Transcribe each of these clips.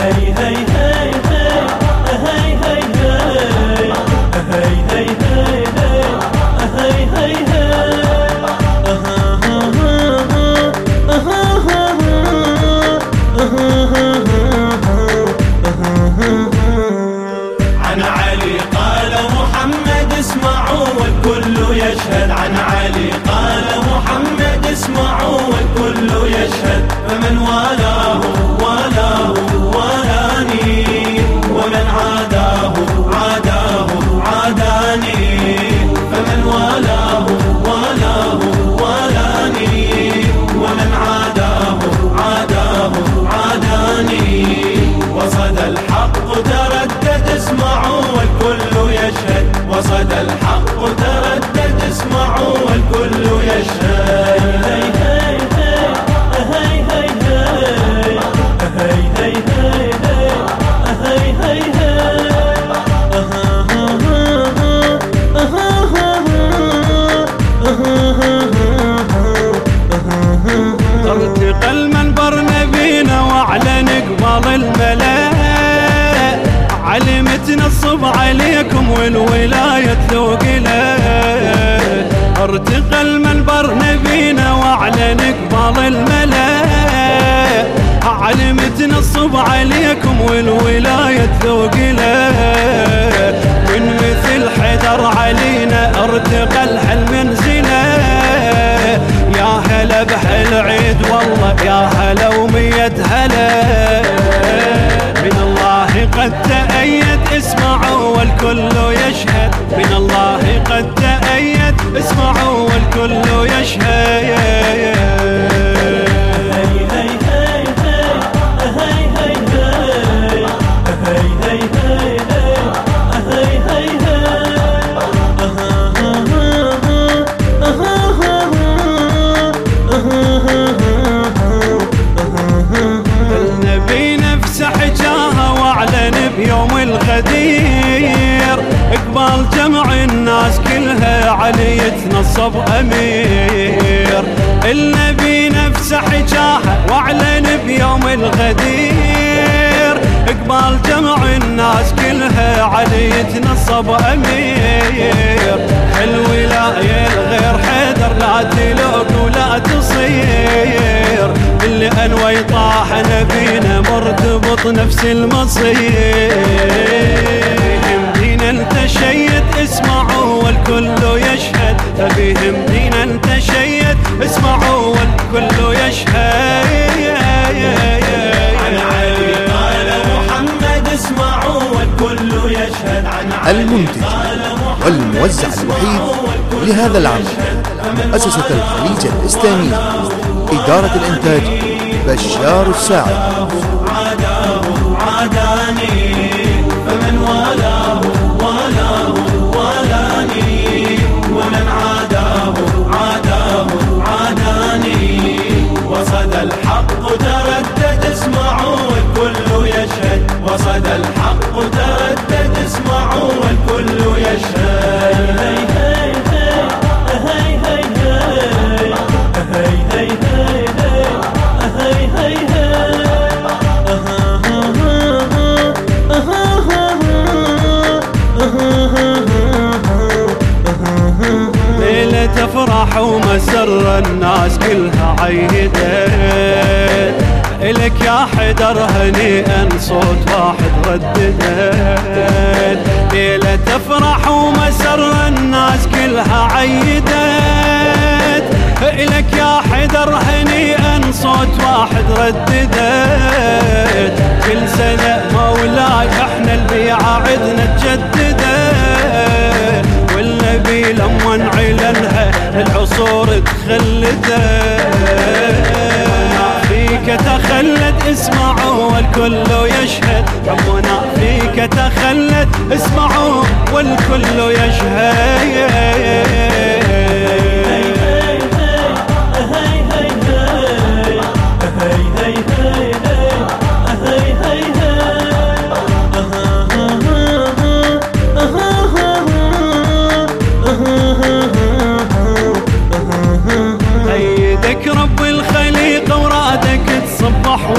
عن الملا علمت نصب عليكم والولاية ثوقنا ارتقى المنبر نبينا واعلن قبال الملا علمت نصب عليكم والولاية ثوقنا من مثل حدر علينا ارتقى الحل منزله يا هلا بحل عيد والله يا هلا بيوم الغدير إقبال جمع الناس كلها علي يتنصب أمير. النبي نفسه حجاها وأعلن بيوم الغدير إقبال جمع الناس كلها علي يتنصب أمير. الولاية الغير حيدر لا تلوق ولا تصير. اللي أنوي طاح نبينا مرتبط نفس المصير. دين انت شيد اسمعوا والكل يشهد. فبهم دين انت شيد اسمعوا والكل يشهد. المنتج والموزع الوحيد لهذا العمل مؤسسة الخليج الإسلامي إدارة الإنتاج بشار الساعد. عاداه عاداني فمن والاه والاه والاني ومن عاداه عاداه عاداني وصدى الحق تردد اسمعوا والكل يشهد. وصدى الحق تردد اسمعوا والكل يشهد. ومسر الناس كلها عيدت الك يا حدر هنيئا صوت واحد رددت ليلة افراح ومسر الناس كلها عيدت الك يا حدر هنيئا صوت واحد رددت كل سنة مولاي إحنا البيعة عدنا تجددت اسمعوا والكل يشهد. ربنا فيك تخلد. اسمعوا والكل يشهد.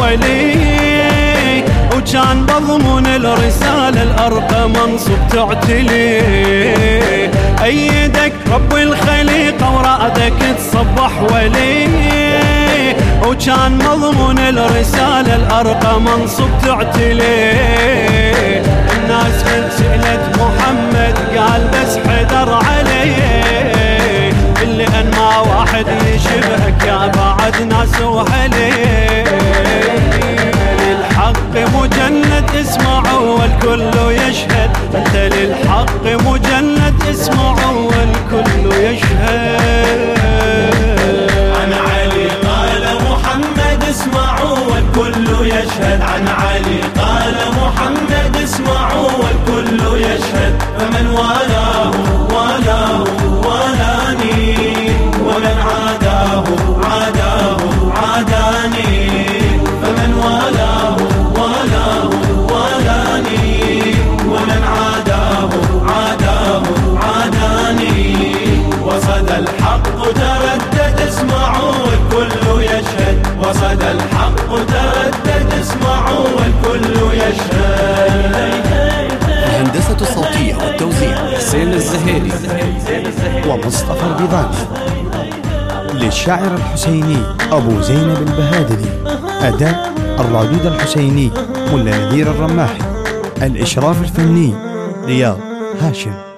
ولي وكان مضمون الرسالة الأرقى منصب تعتلي. أيدك رب الخليقة ورأدك تصبح ولي وكان مضمون الرسالة الأرقى منصب تعتلي. الناس من سألت محمد قال وصدى الحق تردد اسمعوا والكل يشهد. الهندسة الصوتية والتوزيع حسين الزهيري ومصطفى البيضاني. للشاعر الحسيني أبو زينب البهادلي أداء الرادود الحسيني ملا نذير الرماحي. الإشراف الفني رياض هاشم.